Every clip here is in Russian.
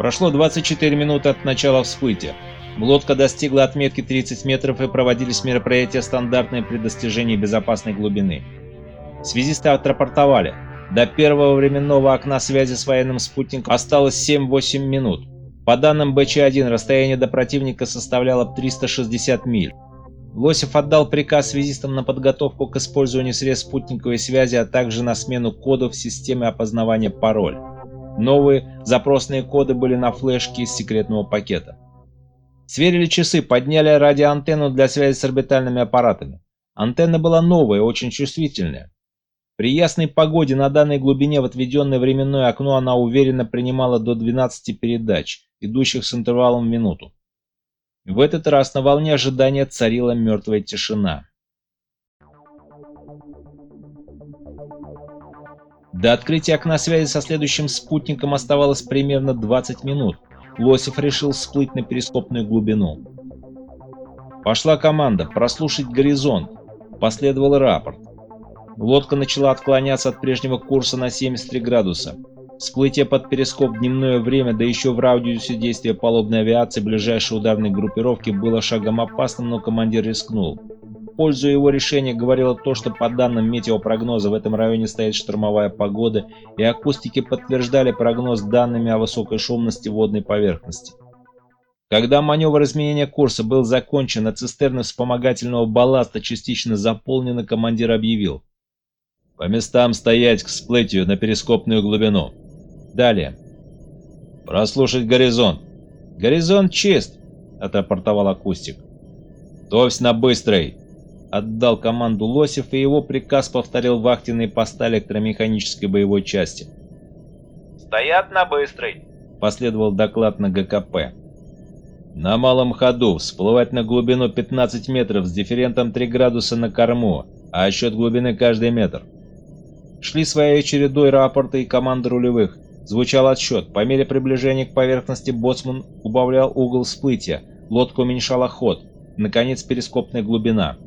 Прошло 24 минуты от начала всплытия. Лодка достигла отметки 30 метров и проводились мероприятия стандартные при достижении безопасной глубины. Связисты отрапортовали. До первого временного окна связи с военным спутником осталось 7-8 минут. По данным БЧ-1, расстояние до противника составляло 360 миль. Лосев отдал приказ связистам на подготовку к использованию средств спутниковой связи, а также на смену кодов в системе опознавания пароль. Новые запросные коды были на флешке из секретного пакета. Сверили часы, подняли радиоантенну для связи с орбитальными аппаратами. Антенна была новая, очень чувствительная. При ясной погоде на данной глубине в отведенное временное окно она уверенно принимала до 12 передач, идущих с интервалом в минуту. В этот раз на волне ожидания царила мертвая тишина. До открытия окна связи со следующим спутником оставалось примерно 20 минут. Лосев решил всплыть на перископную глубину. Пошла команда «Прослушать горизонт». Последовал рапорт. Лодка начала отклоняться от прежнего курса на 73 градуса. Всплытие под перископ дневное время, да еще в радиусе действия палубной авиации ближайшей ударной группировки было шагом опасным, но командир рискнул пользу его решения говорило то, что по данным метеопрогноза в этом районе стоит штормовая погода, и акустики подтверждали прогноз данными о высокой шумности водной поверхности. Когда маневр изменения курса был закончен, а цистерны вспомогательного балласта частично заполнены, командир объявил. «По местам стоять к всплытию на перископную глубину». Далее. «Прослушать горизонт». «Горизонт чист», — отрапортовал акустик. «Товсь на быстрый!» Отдал команду Лосев, и его приказ повторил вахтенный поста электромеханической боевой части. «Стоят на быстрой!» – последовал доклад на ГКП. «На малом ходу, всплывать на глубину 15 метров с дифферентом 3 градуса на корму, а отсчет глубины каждый метр». Шли своей чередой рапорты и команды рулевых. Звучал отсчет. По мере приближения к поверхности боцман убавлял угол всплытия, лодка уменьшала ход. Наконец, перископная глубина.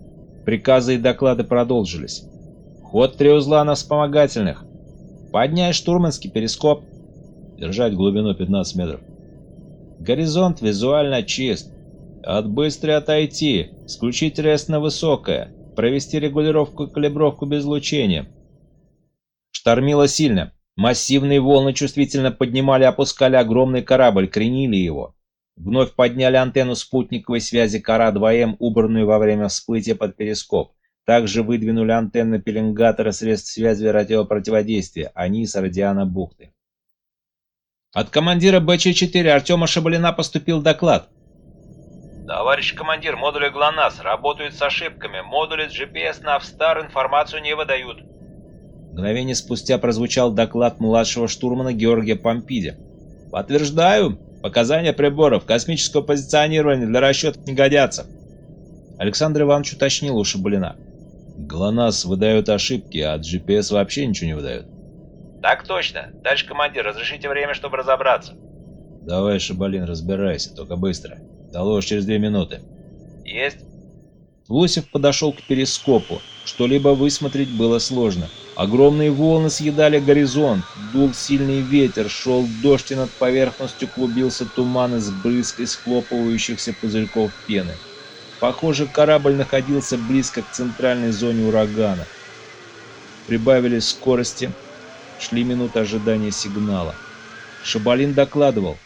Приказы и доклады продолжились. Ход три узла на вспомогательных. Поднять штурманский перископ. Держать глубину 15 метров. Горизонт визуально чист. От быстрой отойти. Включить рест на высокое. Провести регулировку и калибровку без лучения. Штормило сильно. Массивные волны чувствительно поднимали и опускали огромный корабль, кренили его. Вновь подняли антенну спутниковой связи Кара-2М, убранную во время всплытия под перископ. Также выдвинули антенны пеленгатора средств связи радиопротиводействия, они с радиана бухты. От командира БЧ-4 Артема Шабалина поступил доклад. Товарищ командир, модули ГЛОНАСС работают с ошибками. Модули с GPS на Австар информацию не выдают. Мгновение спустя прозвучал доклад младшего штурмана Георгия Помпиди. «Подтверждаю, Показания приборов космического позиционирования для расчетов не годятся. Александр Иванович уточнил у Шабалина. ГЛОНАСС выдает ошибки, а GPS вообще ничего не выдает. Так точно. Дальше, командир, разрешите время, чтобы разобраться. Давай, Шабалин, разбирайся, только быстро. Доложь через две минуты. Есть. Лосев подошел к перископу. Что-либо высмотреть было сложно. Огромные волны съедали горизонт, дул сильный ветер, шел дождь и над поверхностью клубился туман из брызг и схлопывающихся пузырьков пены. Похоже, корабль находился близко к центральной зоне урагана. Прибавили скорости, шли минуты ожидания сигнала. Шабалин докладывал.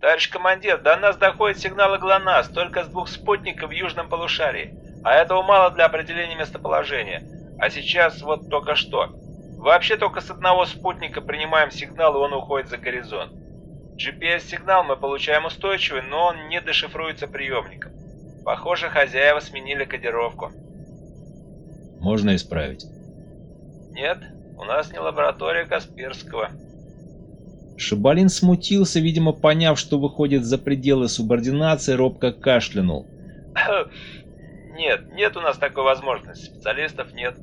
«Товарищ командир, до нас доходят сигналы ГЛОНАСС только с двух спутников в южном полушарии, а этого мало для определения местоположения. А сейчас вот только что. Вообще только с одного спутника принимаем сигнал, и он уходит за горизонт. GPS-сигнал мы получаем устойчивый, но он не дешифруется приемником. Похоже, хозяева сменили кодировку. Можно исправить? Нет, у нас не лаборатория Касперского. Шабалин смутился, видимо, поняв, что выходит за пределы субординации, робко кашлянул. Нет, нет у нас такой возможности. Специалистов нет.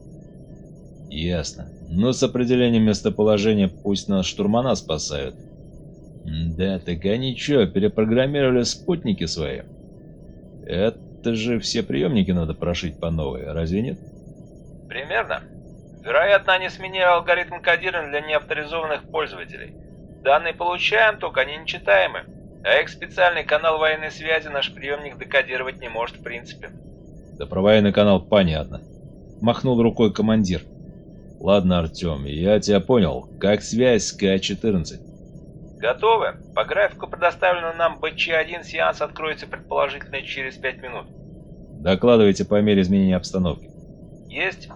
Ясно. Но с определением местоположения пусть нас штурмана спасают. Да, так они что, перепрограммировали спутники свои? Это же все приемники надо прошить по новой, разве нет? Примерно. Вероятно, они сменили алгоритм кодирования для неавторизованных пользователей. Данные получаем, только они нечитаемы. А их специальный канал военной связи наш приемник декодировать не может в принципе. Про военный канал понятно. Махнул рукой командир. Ладно, Артем, я тебя понял. Как связь с КА-14? Готовы. По графику предоставленного нам БЧ-1 сеанс откроется предположительно через 5 минут. Докладывайте по мере изменения обстановки. Есть.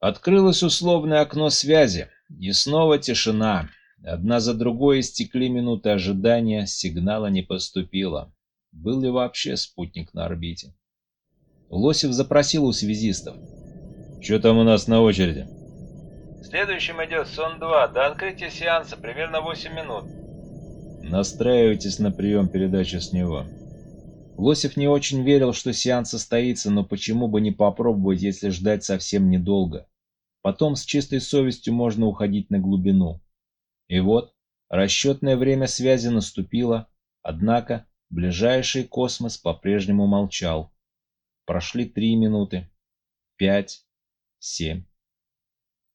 Открылось условное окно связи, и снова тишина. Одна за другой истекли минуты ожидания, сигнала не поступило. Был ли вообще спутник на орбите? Лосев запросил у связистов. «Что там у нас на очереди?» Следующим идет Сон-2. До открытия сеанса примерно 8 минут. Настраивайтесь на прием передачи с него. Лосев не очень верил, что сеанс состоится, но почему бы не попробовать, если ждать совсем недолго. Потом с чистой совестью можно уходить на глубину. И вот, расчетное время связи наступило, однако ближайший космос по-прежнему молчал. Прошли три минуты, пять, семь.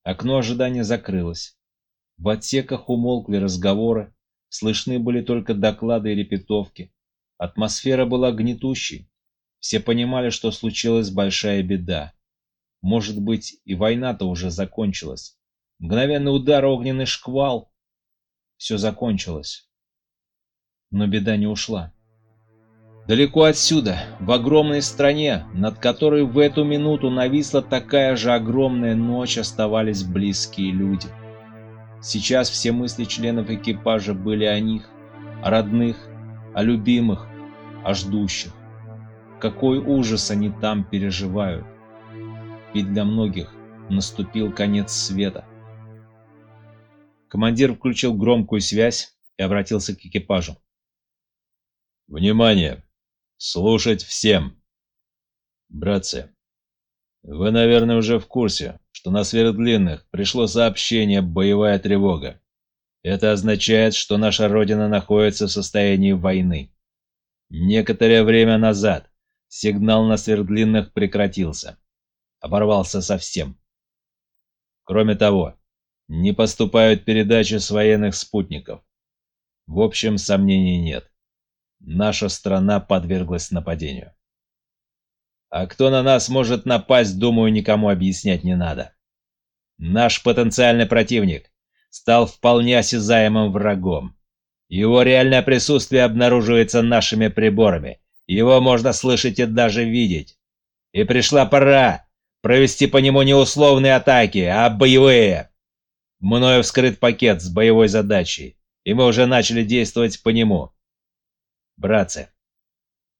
Окно ожидания закрылось. В отсеках умолкли разговоры, слышны были только доклады и репетовки. Атмосфера была гнетущей. Все понимали, что случилась большая беда. Может быть, и война-то уже закончилась. Мгновенный удар, огненный шквал, все закончилось. Но беда не ушла. Далеко отсюда, в огромной стране, над которой в эту минуту нависла такая же огромная ночь, оставались близкие люди. Сейчас все мысли членов экипажа были о них, о родных, о любимых, о ждущих. Какой ужас они там переживают. Ведь для многих наступил конец света. Командир включил громкую связь и обратился к экипажу. «Внимание! Слушать всем! Братцы, вы, наверное, уже в курсе, что на сверхдлинных пришло сообщение «Боевая тревога». Это означает, что наша Родина находится в состоянии войны. Некоторое время назад сигнал на сверхдлинных прекратился. Оборвался совсем. Кроме того, не поступают передачи с военных спутников. В общем, сомнений нет. Наша страна подверглась нападению. А кто на нас может напасть, думаю, никому объяснять не надо. Наш потенциальный противник стал вполне осязаемым врагом. Его реальное присутствие обнаруживается нашими приборами. Его можно слышать и даже видеть. И пришла пора провести по нему не условные атаки, а боевые. Мною вскрыт пакет с боевой задачей, и мы уже начали действовать по нему. Братцы,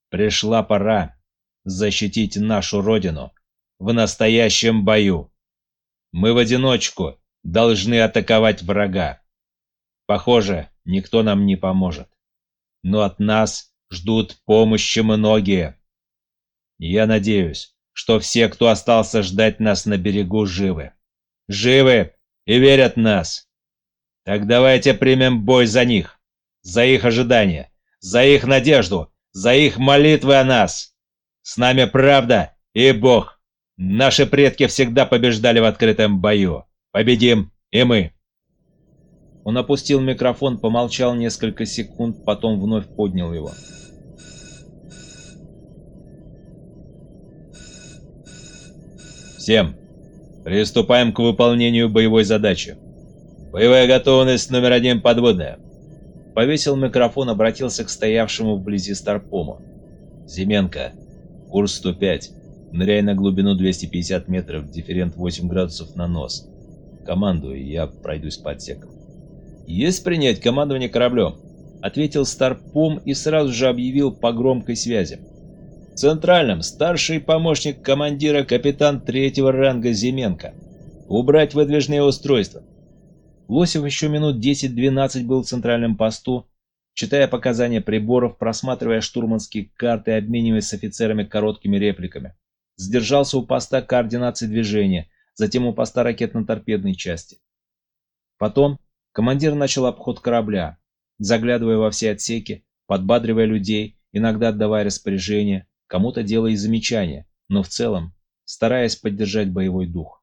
пришла пора защитить нашу родину в настоящем бою. Мы в одиночку должны атаковать врага. Похоже, никто нам не поможет. Но от нас ждут помощи многие. Я надеюсь, что все, кто остался ждать нас на берегу, живы. Живы и верят нас. Так давайте примем бой за них, за их ожидания, за их надежду, за их молитвы о нас. С нами правда и Бог. Наши предки всегда побеждали в открытом бою. Победим и мы. Он опустил микрофон, помолчал несколько секунд, потом вновь поднял его. Всем Приступаем к выполнению боевой задачи. Боевая готовность номер один подводная. Повесил микрофон, обратился к стоявшему вблизи Старпому. Зименко, курс 105. Ныряй на глубину 250 метров, дифферент 8 градусов на нос. Командую, я пройдусь по отсекам. Есть принять командование кораблем? Ответил Старпом и сразу же объявил по громкой связи центральном старший помощник командира капитан третьего ранга Зименко. Убрать выдвижные устройства. Лосев еще минут 10-12 был в центральном посту, читая показания приборов, просматривая штурманские карты обмениваясь с офицерами короткими репликами. Сдержался у поста координации движения, затем у поста ракетно-торпедной части. Потом командир начал обход корабля, заглядывая во все отсеки, подбадривая людей, иногда отдавая распоряжения, кому-то делая замечания, но в целом стараясь поддержать боевой дух.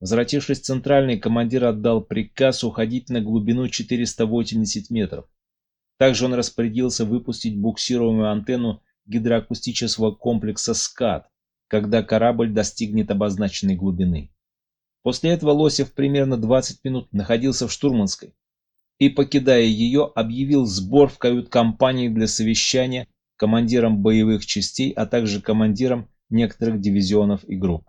Возвратившись в центральный, командир отдал приказ уходить на глубину 480 метров. Также он распорядился выпустить буксируемую антенну гидроакустического комплекса «СКАТ», когда корабль достигнет обозначенной глубины. После этого Лосев примерно 20 минут находился в штурманской и, покидая ее, объявил сбор в кают-компании для совещания командирам боевых частей, а также командирам некоторых дивизионов и групп.